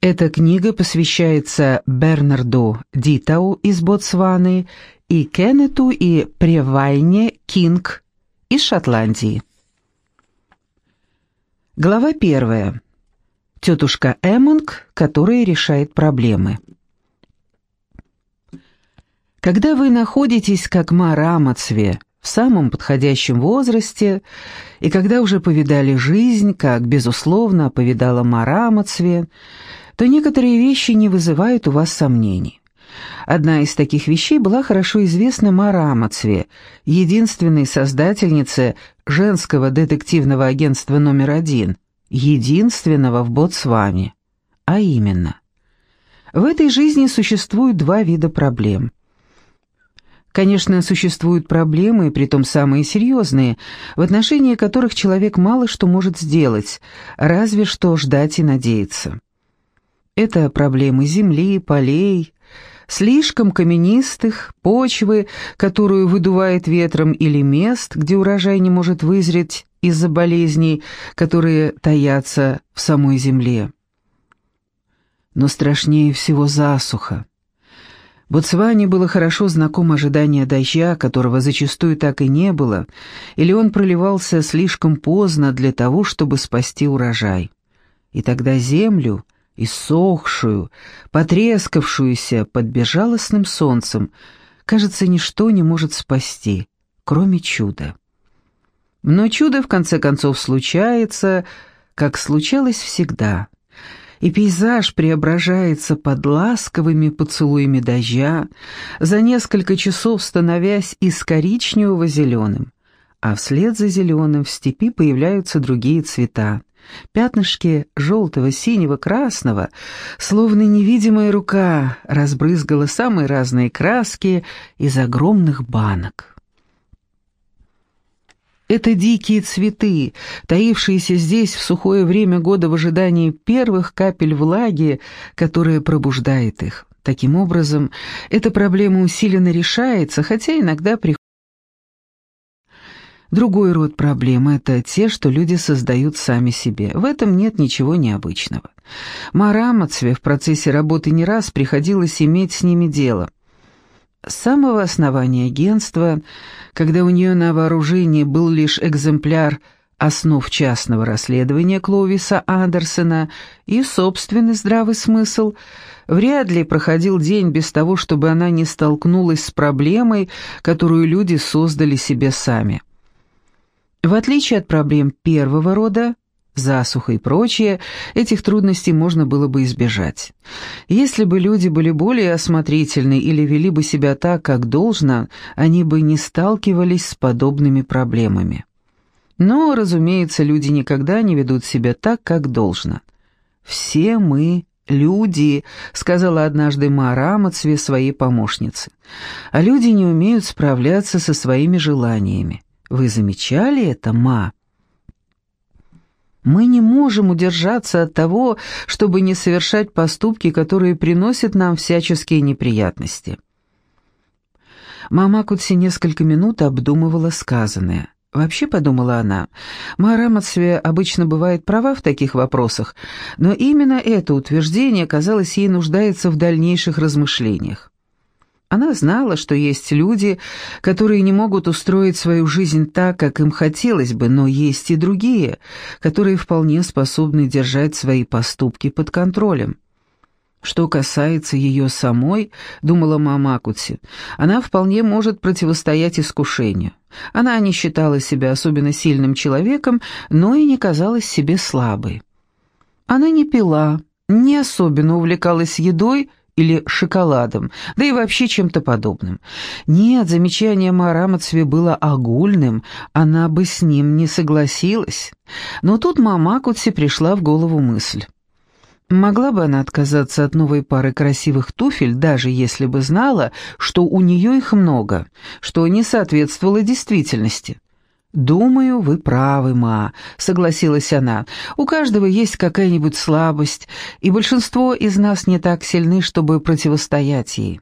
Эта книга посвящается Бернарду Дитау из Ботсваны и Кеннету и Превайне Кинг из Шотландии. Глава первая. Тетушка Эммонг, которая решает проблемы. Когда вы находитесь как Марамацве в самом подходящем возрасте, и когда уже повидали жизнь, как, безусловно, повидала Марамацве, то некоторые вещи не вызывают у вас сомнений. Одна из таких вещей была хорошо известна Марамацве, единственной создательнице женского детективного агентства номер один, единственного в Ботсване. А именно, в этой жизни существуют два вида проблем. Конечно, существуют проблемы, притом самые серьезные, в отношении которых человек мало что может сделать, разве что ждать и надеяться. Это проблемы земли, полей, слишком каменистых, почвы, которую выдувает ветром, или мест, где урожай не может вызреть из-за болезней, которые таятся в самой земле. Но страшнее всего засуха. Ботсване было хорошо знакомо ожидание дождя, которого зачастую так и не было, или он проливался слишком поздно для того, чтобы спасти урожай. И тогда землю — иссохшую, потрескавшуюся под безжалостным солнцем, кажется, ничто не может спасти, кроме чуда. Но чудо, в конце концов, случается, как случалось всегда, и пейзаж преображается под ласковыми поцелуями дождя, за несколько часов становясь из коричневого зеленым, а вслед за зеленым в степи появляются другие цвета, Пятнышки желтого, синего, красного, словно невидимая рука, разбрызгала самые разные краски из огромных банок. Это дикие цветы, таившиеся здесь в сухое время года в ожидании первых капель влаги, которая пробуждает их. Таким образом, эта проблема усиленно решается, хотя иногда приходится Другой род проблем – это те, что люди создают сами себе. В этом нет ничего необычного. Марамацве в процессе работы не раз приходилось иметь с ними дело. С самого основания агентства, когда у нее на вооружении был лишь экземпляр основ частного расследования Кловиса Андерсона и собственный здравый смысл, вряд ли проходил день без того, чтобы она не столкнулась с проблемой, которую люди создали себе сами. В отличие от проблем первого рода, засуха и прочее, этих трудностей можно было бы избежать. Если бы люди были более осмотрительны или вели бы себя так, как должно, они бы не сталкивались с подобными проблемами. Но, разумеется, люди никогда не ведут себя так, как должно. «Все мы люди», — сказала однажды Марамацве своей помощнице. «А люди не умеют справляться со своими желаниями. Вы замечали это, ма? Мы не можем удержаться от того, чтобы не совершать поступки, которые приносят нам всяческие неприятности. Мама Кутси несколько минут обдумывала сказанное. Вообще, подумала она, Мара обычно бывает права в таких вопросах, но именно это утверждение, казалось, ей нуждается в дальнейших размышлениях. Она знала, что есть люди, которые не могут устроить свою жизнь так, как им хотелось бы, но есть и другие, которые вполне способны держать свои поступки под контролем. Что касается ее самой, думала мама Акутси, она вполне может противостоять искушению. Она не считала себя особенно сильным человеком, но и не казалась себе слабой. Она не пила, не особенно увлекалась едой, или шоколадом, да и вообще чем-то подобным. Нет, замечание Марамацве было огульным, она бы с ним не согласилась. Но тут мама Кутси пришла в голову мысль. Могла бы она отказаться от новой пары красивых туфель, даже если бы знала, что у нее их много, что не соответствовало действительности. «Думаю, вы правы, ма», — согласилась она. «У каждого есть какая-нибудь слабость, и большинство из нас не так сильны, чтобы противостоять ей».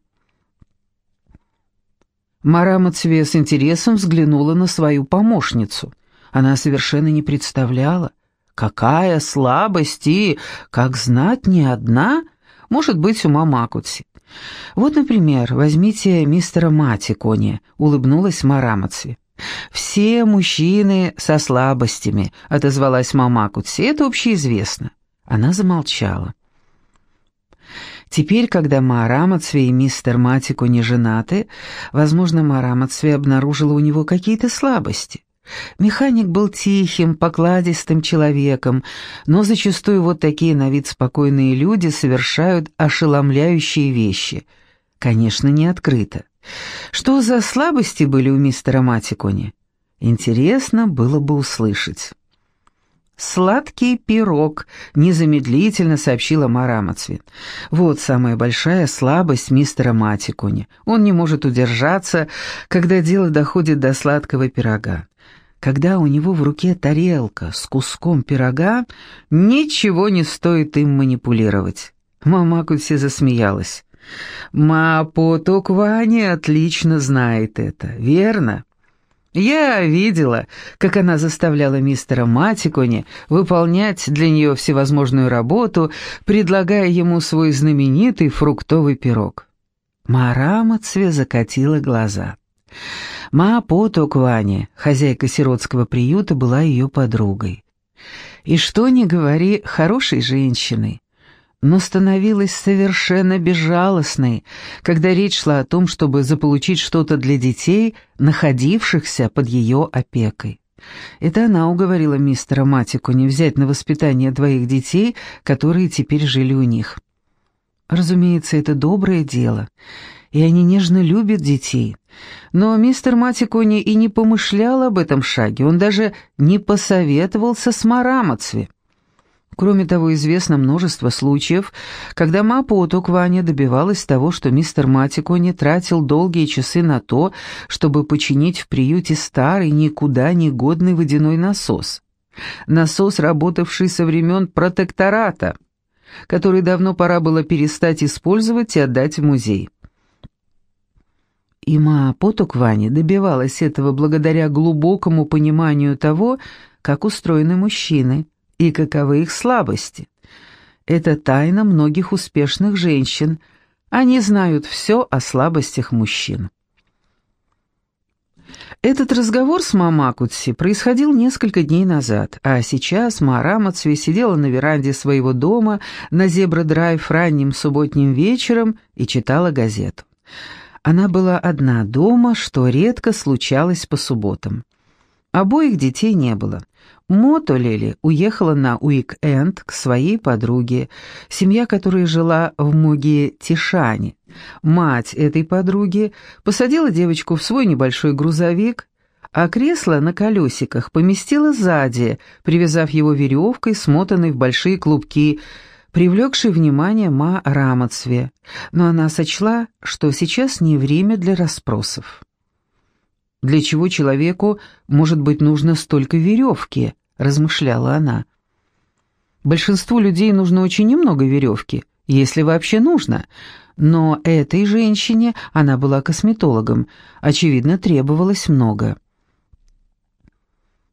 Мара Мацве с интересом взглянула на свою помощницу. Она совершенно не представляла, Какая слабость и, как знать, не одна, может быть у Мамакутси. Вот, например, возьмите мистера Матикони, улыбнулась Марамаци. «Все мужчины со слабостями», — отозвалась Мамакутси, — «это общеизвестно». Она замолчала. Теперь, когда Маарамацве и мистер Матико не женаты, возможно, Маарамацве обнаружила у него какие-то слабости. Механик был тихим, покладистым человеком, но зачастую вот такие на вид спокойные люди совершают ошеломляющие вещи. Конечно, не открыто. Что за слабости были у мистера Матикони? Интересно было бы услышать. «Сладкий пирог», — незамедлительно сообщила Марамацвин. «Вот самая большая слабость мистера Матикуни. Он не может удержаться, когда дело доходит до сладкого пирога. Когда у него в руке тарелка с куском пирога, ничего не стоит им манипулировать». Мамакути засмеялась. «Мапоток Вани отлично знает это, верно?» Я видела, как она заставляла мистера Матикони выполнять для нее всевозможную работу, предлагая ему свой знаменитый фруктовый пирог. Марама Цве закатила глаза. Ма Потоквани, хозяйка сиротского приюта, была ее подругой. И что ни говори, хорошей женщиной но становилась совершенно безжалостной, когда речь шла о том, чтобы заполучить что-то для детей, находившихся под ее опекой. Это она уговорила мистера Матику не взять на воспитание двоих детей, которые теперь жили у них. Разумеется, это доброе дело, и они нежно любят детей. Но мистер Матикони и не помышлял об этом шаге, он даже не посоветовался с Марамацви. Кроме того, известно множество случаев, когда Мапоту Кваня добивалась того, что мистер Матико не тратил долгие часы на то, чтобы починить в приюте старый, никуда не годный водяной насос. Насос, работавший со времен протектората, который давно пора было перестать использовать и отдать в музей. И Маапоту Квани добивалась этого благодаря глубокому пониманию того, как устроены мужчины – и каковы их слабости. Это тайна многих успешных женщин. Они знают все о слабостях мужчин. Этот разговор с Мамакутси происходил несколько дней назад, а сейчас Марамацви сидела на веранде своего дома на Зебра-драйв ранним субботним вечером и читала газету. Она была одна дома, что редко случалось по субботам. Обоих детей не было. Мото Лели уехала на уик-энд к своей подруге, семья которой жила в Муге Тишане. Мать этой подруги посадила девочку в свой небольшой грузовик, а кресло на колесиках поместила сзади, привязав его веревкой, смотанной в большие клубки, привлекшей внимание Ма Рамацве, но она сочла, что сейчас не время для расспросов. Для чего человеку, может быть, нужно столько веревки, размышляла она. Большинству людей нужно очень немного веревки, если вообще нужно. Но этой женщине, она была косметологом, очевидно, требовалось много.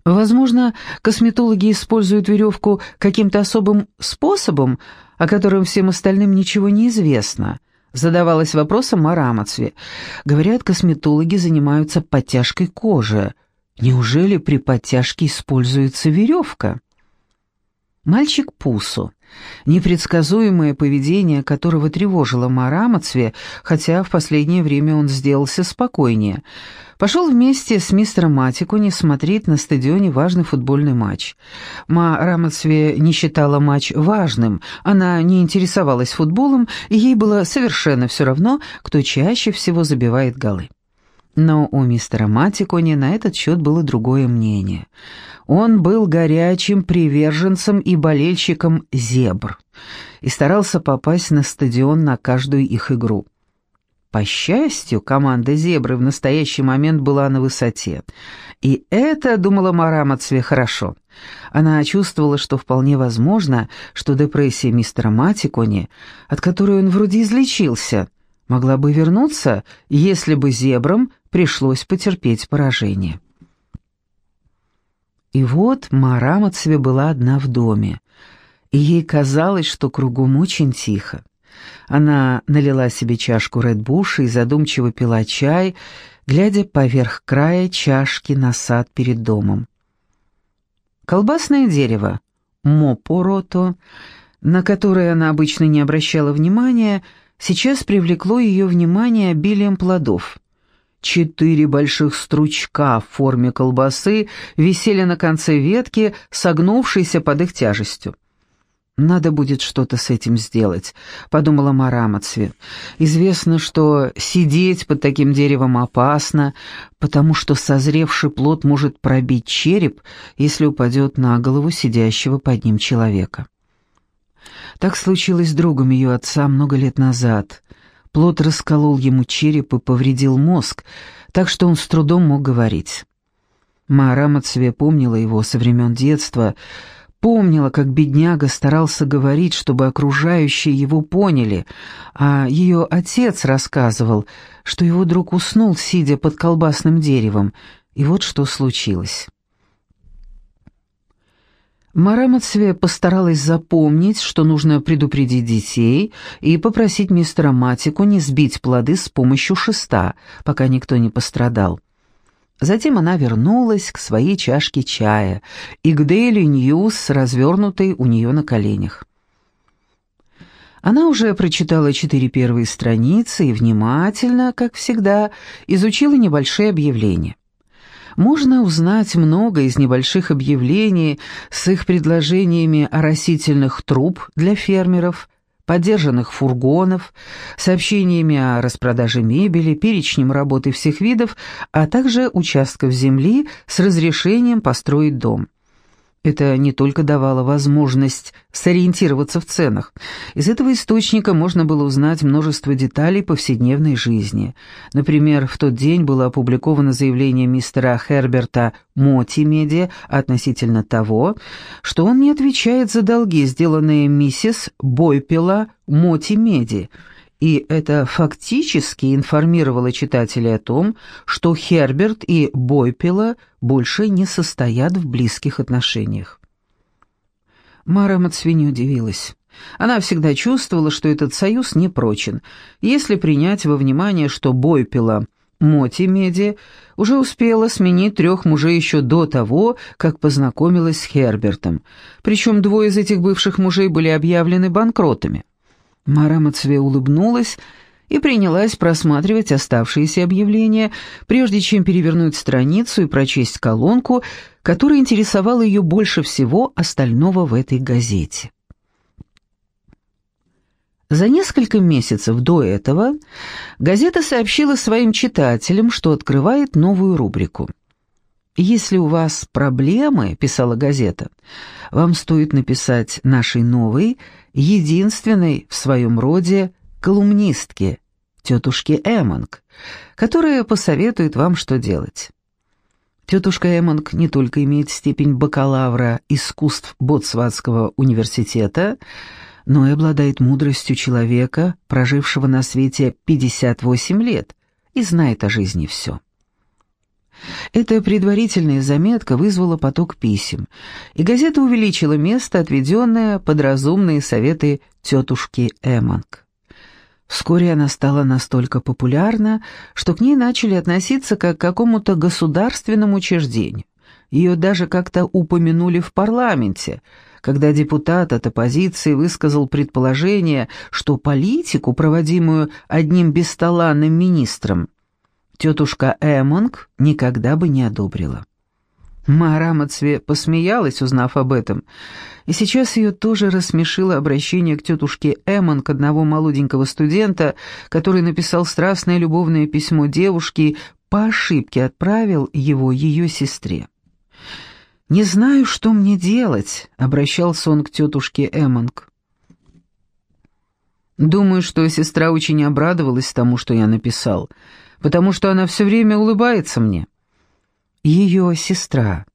Возможно, косметологи используют веревку каким-то особым способом, о котором всем остальным ничего не известно – Задавалась вопросом о Рамацве. Говорят, косметологи занимаются подтяжкой кожи. Неужели при подтяжке используется веревка? Мальчик Пусу, непредсказуемое поведение которого тревожило Марамацве, хотя в последнее время он сделался спокойнее – Пошел вместе с мистером Матикуни смотреть на стадионе важный футбольный матч. Ма Рамацве не считала матч важным, она не интересовалась футболом, и ей было совершенно все равно, кто чаще всего забивает голы. Но у мистера Матикони на этот счет было другое мнение. Он был горячим приверженцем и болельщиком «Зебр» и старался попасть на стадион на каждую их игру. По счастью, команда «Зебры» в настоящий момент была на высоте. И это, думала Марамацве, хорошо. Она чувствовала, что вполне возможно, что депрессия мистера Матикони, от которой он вроде излечился, могла бы вернуться, если бы «Зебрам» пришлось потерпеть поражение. И вот Мара Мацве была одна в доме, и ей казалось, что кругом очень тихо. Она налила себе чашку редбуша и задумчиво пила чай, глядя поверх края чашки на сад перед домом. Колбасное дерево, мопорото, на которое она обычно не обращала внимания, сейчас привлекло ее внимание обилием плодов. Четыре больших стручка в форме колбасы висели на конце ветки, согнувшейся под их тяжестью. «Надо будет что-то с этим сделать», — подумала Марамацве. «Известно, что сидеть под таким деревом опасно, потому что созревший плод может пробить череп, если упадет на голову сидящего под ним человека». Так случилось с другом ее отца много лет назад. Плод расколол ему череп и повредил мозг, так что он с трудом мог говорить. Марамацве помнила его со времен детства, — Помнила, как бедняга старался говорить, чтобы окружающие его поняли, а ее отец рассказывал, что его друг уснул, сидя под колбасным деревом, и вот что случилось. Марамацве постаралась запомнить, что нужно предупредить детей и попросить мистера Матику не сбить плоды с помощью шеста, пока никто не пострадал. Затем она вернулась к своей чашке чая и к Daily News, развернутой у нее на коленях. Она уже прочитала четыре первые страницы и внимательно, как всегда, изучила небольшие объявления. Можно узнать много из небольших объявлений с их предложениями о растительных труб для фермеров, подержанных фургонов, сообщениями о распродаже мебели, перечнем работы всех видов, а также участков земли с разрешением построить дом. Это не только давало возможность сориентироваться в ценах. Из этого источника можно было узнать множество деталей повседневной жизни. Например, в тот день было опубликовано заявление мистера Херберта Мотимеди относительно того, что он не отвечает за долги, сделанные миссис Бойпела Мотимеди, и это фактически информировало читателей о том, что Херберт и Бойпела больше не состоят в близких отношениях. Мара Мацвини удивилась. Она всегда чувствовала, что этот союз не прочен, если принять во внимание, что Бойпела Моти Меди уже успела сменить трех мужей еще до того, как познакомилась с Хербертом, причем двое из этих бывших мужей были объявлены банкротами. Мара Мацве улыбнулась и принялась просматривать оставшиеся объявления, прежде чем перевернуть страницу и прочесть колонку, которая интересовала ее больше всего остального в этой газете. За несколько месяцев до этого газета сообщила своим читателям, что открывает новую рубрику. «Если у вас проблемы», — писала газета, — «вам стоит написать нашей новой, единственной в своем роде колумнистке, тетушке Эммонг, которая посоветует вам, что делать». Тетушка Эммонг не только имеет степень бакалавра искусств Ботсватского университета, но и обладает мудростью человека, прожившего на свете 58 лет, и знает о жизни все. Эта предварительная заметка вызвала поток писем, и газета увеличила место, отведенное под разумные советы тетушки Эммонг. Вскоре она стала настолько популярна, что к ней начали относиться как к какому-то государственному учреждению. Ее даже как-то упомянули в парламенте, когда депутат от оппозиции высказал предположение, что политику, проводимую одним бесталанным министром, тетушка Эмонг никогда бы не одобрила. Мара Мацве посмеялась, узнав об этом, и сейчас ее тоже рассмешило обращение к тетушке Эмонг одного молоденького студента, который написал страстное любовное письмо девушке по ошибке отправил его ее сестре. «Не знаю, что мне делать», — обращался он к тетушке Эмонг. «Думаю, что сестра очень обрадовалась тому, что я написал», — потому что она все время улыбается мне. Ее сестра,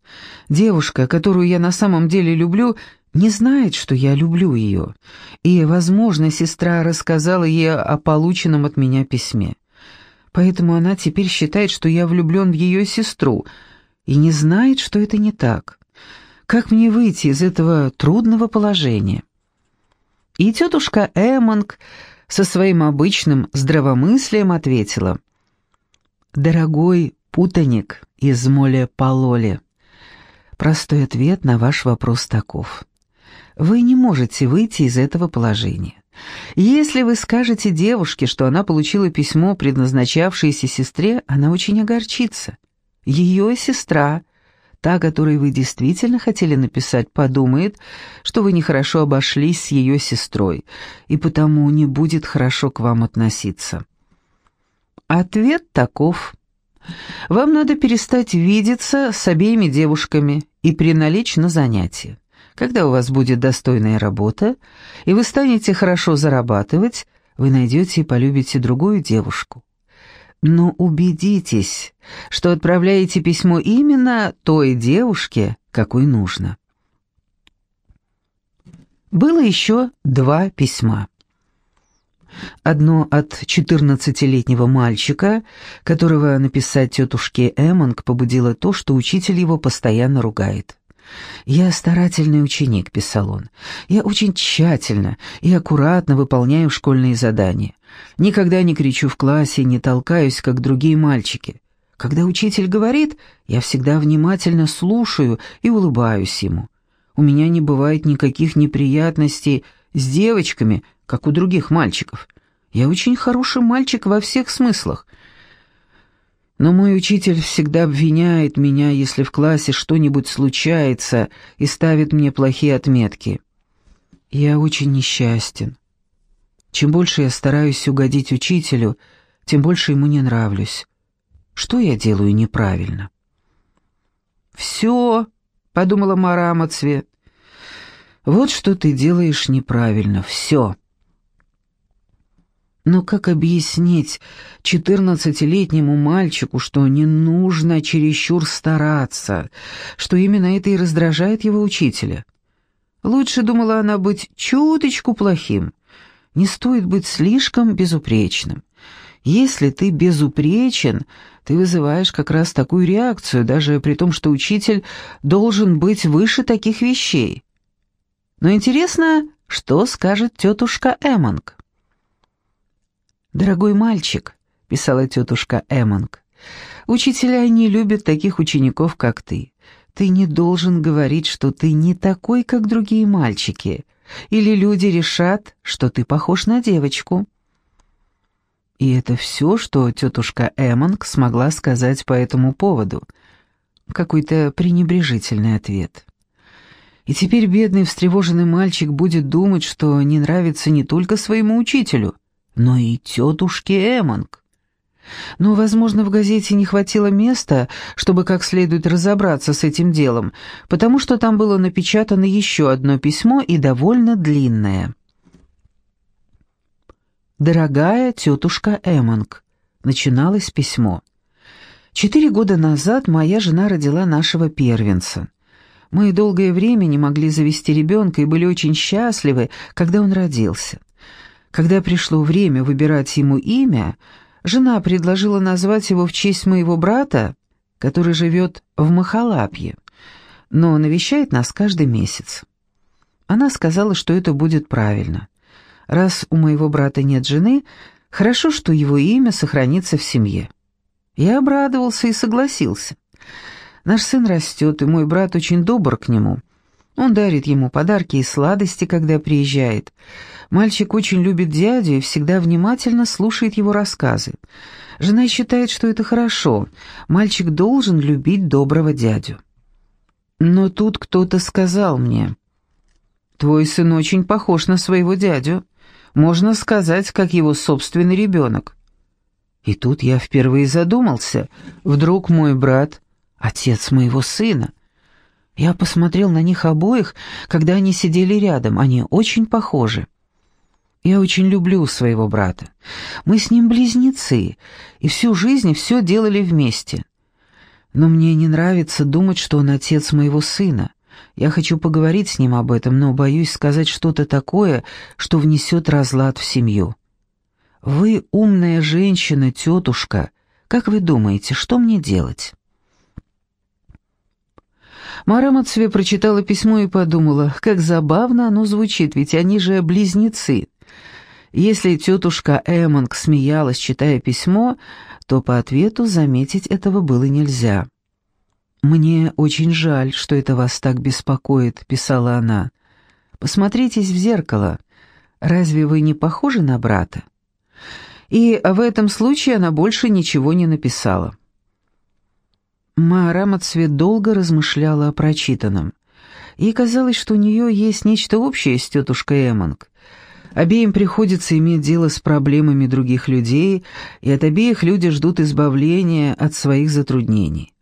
девушка, которую я на самом деле люблю, не знает, что я люблю ее, и, возможно, сестра рассказала ей о полученном от меня письме. Поэтому она теперь считает, что я влюблен в ее сестру, и не знает, что это не так. Как мне выйти из этого трудного положения? И тетушка Эммонг со своим обычным здравомыслием ответила. «Дорогой путаник из Моле-Пололе, простой ответ на ваш вопрос таков. Вы не можете выйти из этого положения. Если вы скажете девушке, что она получила письмо, предназначавшееся сестре, она очень огорчится. Ее сестра, та, которой вы действительно хотели написать, подумает, что вы нехорошо обошлись с ее сестрой, и потому не будет хорошо к вам относиться. Ответ таков. Вам надо перестать видеться с обеими девушками и приналечь на занятия. Когда у вас будет достойная работа, и вы станете хорошо зарабатывать, вы найдете и полюбите другую девушку. Но убедитесь, что отправляете письмо именно той девушке, какой нужно. Было еще два письма. Одно от 14-летнего мальчика, которого написать тетушке Эммонг побудило то, что учитель его постоянно ругает. «Я старательный ученик», — писал он. «Я очень тщательно и аккуратно выполняю школьные задания. Никогда не кричу в классе, не толкаюсь, как другие мальчики. Когда учитель говорит, я всегда внимательно слушаю и улыбаюсь ему. У меня не бывает никаких неприятностей с девочками, как у других мальчиков. Я очень хороший мальчик во всех смыслах, но мой учитель всегда обвиняет меня, если в классе что-нибудь случается, и ставит мне плохие отметки. Я очень несчастен. Чем больше я стараюсь угодить учителю, тем больше ему не нравлюсь. Что я делаю неправильно? «Все», — подумала Мара Амацве, — «вот что ты делаешь неправильно, все». Но как объяснить четырнадцатилетнему мальчику, что не нужно чересчур стараться, что именно это и раздражает его учителя? Лучше, думала она, быть чуточку плохим. Не стоит быть слишком безупречным. Если ты безупречен, ты вызываешь как раз такую реакцию, даже при том, что учитель должен быть выше таких вещей. Но интересно, что скажет тетушка Эммонг? «Дорогой мальчик», — писала тетушка Эммонг, — «учителя не любят таких учеников, как ты. Ты не должен говорить, что ты не такой, как другие мальчики, или люди решат, что ты похож на девочку». И это все, что тетушка Эммонг смогла сказать по этому поводу. Какой-то пренебрежительный ответ. И теперь бедный встревоженный мальчик будет думать, что не нравится не только своему учителю — но и тетушке Эмонг. Но, возможно, в газете не хватило места, чтобы как следует разобраться с этим делом, потому что там было напечатано еще одно письмо и довольно длинное. «Дорогая тетушка Эмонг», — начиналось письмо. «Четыре года назад моя жена родила нашего первенца. Мы долгое время не могли завести ребенка и были очень счастливы, когда он родился. Когда пришло время выбирать ему имя, жена предложила назвать его в честь моего брата, который живет в Махалапье, но навещает нас каждый месяц. Она сказала, что это будет правильно. Раз у моего брата нет жены, хорошо, что его имя сохранится в семье. Я обрадовался и согласился. Наш сын растет, и мой брат очень добр к нему. Он дарит ему подарки и сладости, когда приезжает. Мальчик очень любит дядю и всегда внимательно слушает его рассказы. Жена считает, что это хорошо. Мальчик должен любить доброго дядю. Но тут кто-то сказал мне, «Твой сын очень похож на своего дядю. Можно сказать, как его собственный ребенок». И тут я впервые задумался. Вдруг мой брат — отец моего сына. Я посмотрел на них обоих, когда они сидели рядом. Они очень похожи. Я очень люблю своего брата. Мы с ним близнецы, и всю жизнь все делали вместе. Но мне не нравится думать, что он отец моего сына. Я хочу поговорить с ним об этом, но боюсь сказать что-то такое, что внесет разлад в семью. Вы умная женщина, тетушка. Как вы думаете, что мне делать?» Мара Мацве прочитала письмо и подумала, как забавно оно звучит, ведь они же близнецы. Если тетушка Эммонг смеялась, читая письмо, то по ответу заметить этого было нельзя. «Мне очень жаль, что это вас так беспокоит», — писала она. «Посмотритесь в зеркало. Разве вы не похожи на брата?» И в этом случае она больше ничего не написала. Маара Мацвет долго размышляла о прочитанном. Ей казалось, что у нее есть нечто общее с тетушкой Эммонг. Обеим приходится иметь дело с проблемами других людей, и от обеих люди ждут избавления от своих затруднений.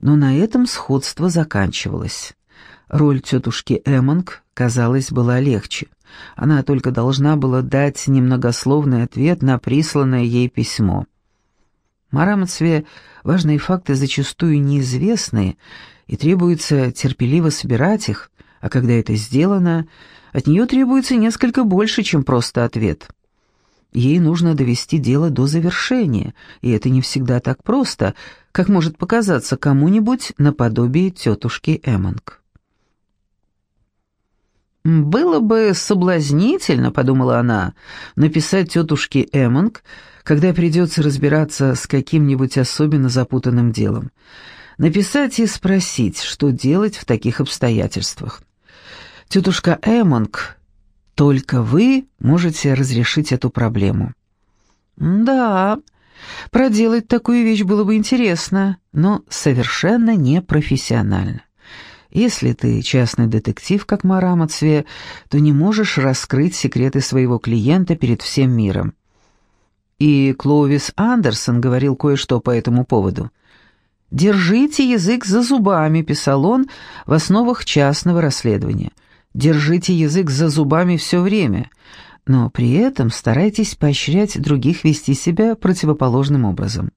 Но на этом сходство заканчивалось. Роль тетушки Эммонг, казалось, была легче. Она только должна была дать немногословный ответ на присланное ей письмо. Марамацве важные факты зачастую неизвестны, и требуется терпеливо собирать их, а когда это сделано, от нее требуется несколько больше, чем просто ответ. Ей нужно довести дело до завершения, и это не всегда так просто, как может показаться кому-нибудь наподобие тетушки Эммонг. «Было бы соблазнительно, — подумала она, — написать тетушке Эммонг, когда придется разбираться с каким-нибудь особенно запутанным делом. Написать и спросить, что делать в таких обстоятельствах. Тетушка Эммонг, только вы можете разрешить эту проблему». «Да, проделать такую вещь было бы интересно, но совершенно непрофессионально». Если ты частный детектив, как Марамацве, то не можешь раскрыть секреты своего клиента перед всем миром. И Кловис Андерсон говорил кое-что по этому поводу. «Держите язык за зубами», — писал он в основах частного расследования. «Держите язык за зубами все время, но при этом старайтесь поощрять других вести себя противоположным образом».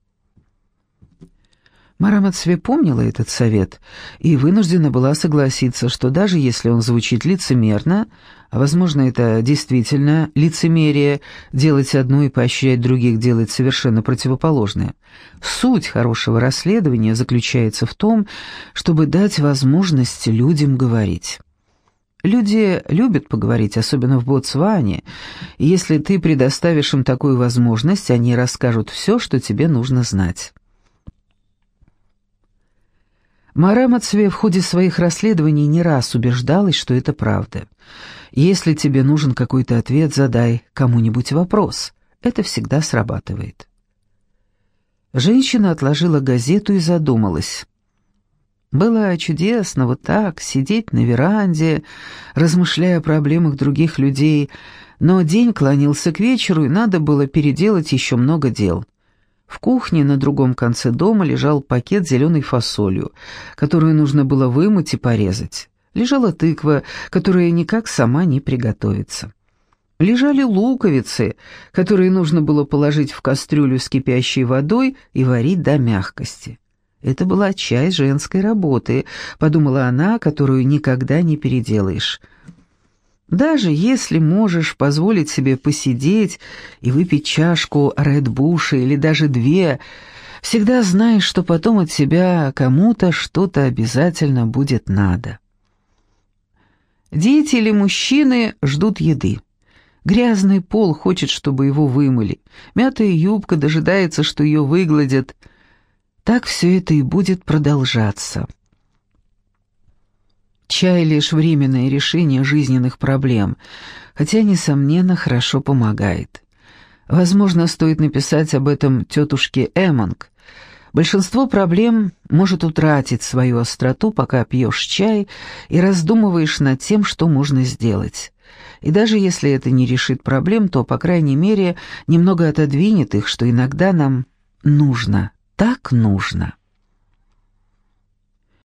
Марамацве помнила этот совет и вынуждена была согласиться, что даже если он звучит лицемерно, а, возможно, это действительно лицемерие, делать одно и поощрять других делать совершенно противоположное, суть хорошего расследования заключается в том, чтобы дать возможность людям говорить. Люди любят поговорить, особенно в Ботсване, и если ты предоставишь им такую возможность, они расскажут все, что тебе нужно знать. Мара Мацве в ходе своих расследований не раз убеждалась, что это правда. Если тебе нужен какой-то ответ, задай кому-нибудь вопрос. Это всегда срабатывает. Женщина отложила газету и задумалась. Было чудесно вот так, сидеть на веранде, размышляя о проблемах других людей, но день клонился к вечеру, и надо было переделать еще много дел. В кухне на другом конце дома лежал пакет с зеленой фасолью, которую нужно было вымыть и порезать. Лежала тыква, которая никак сама не приготовится. Лежали луковицы, которые нужно было положить в кастрюлю с кипящей водой и варить до мягкости. Это была часть женской работы, подумала она, которую никогда не переделаешь. Даже если можешь позволить себе посидеть и выпить чашку редбуша или даже две, всегда знаешь, что потом от тебя кому-то что-то обязательно будет надо. Дети или мужчины ждут еды. Грязный пол хочет, чтобы его вымыли. Мятая юбка дожидается, что ее выгладят. Так все это и будет продолжаться. Чай — лишь временное решение жизненных проблем, хотя, несомненно, хорошо помогает. Возможно, стоит написать об этом тетушке Эммонг. Большинство проблем может утратить свою остроту, пока пьешь чай и раздумываешь над тем, что можно сделать. И даже если это не решит проблем, то, по крайней мере, немного отодвинет их, что иногда нам нужно, так нужно.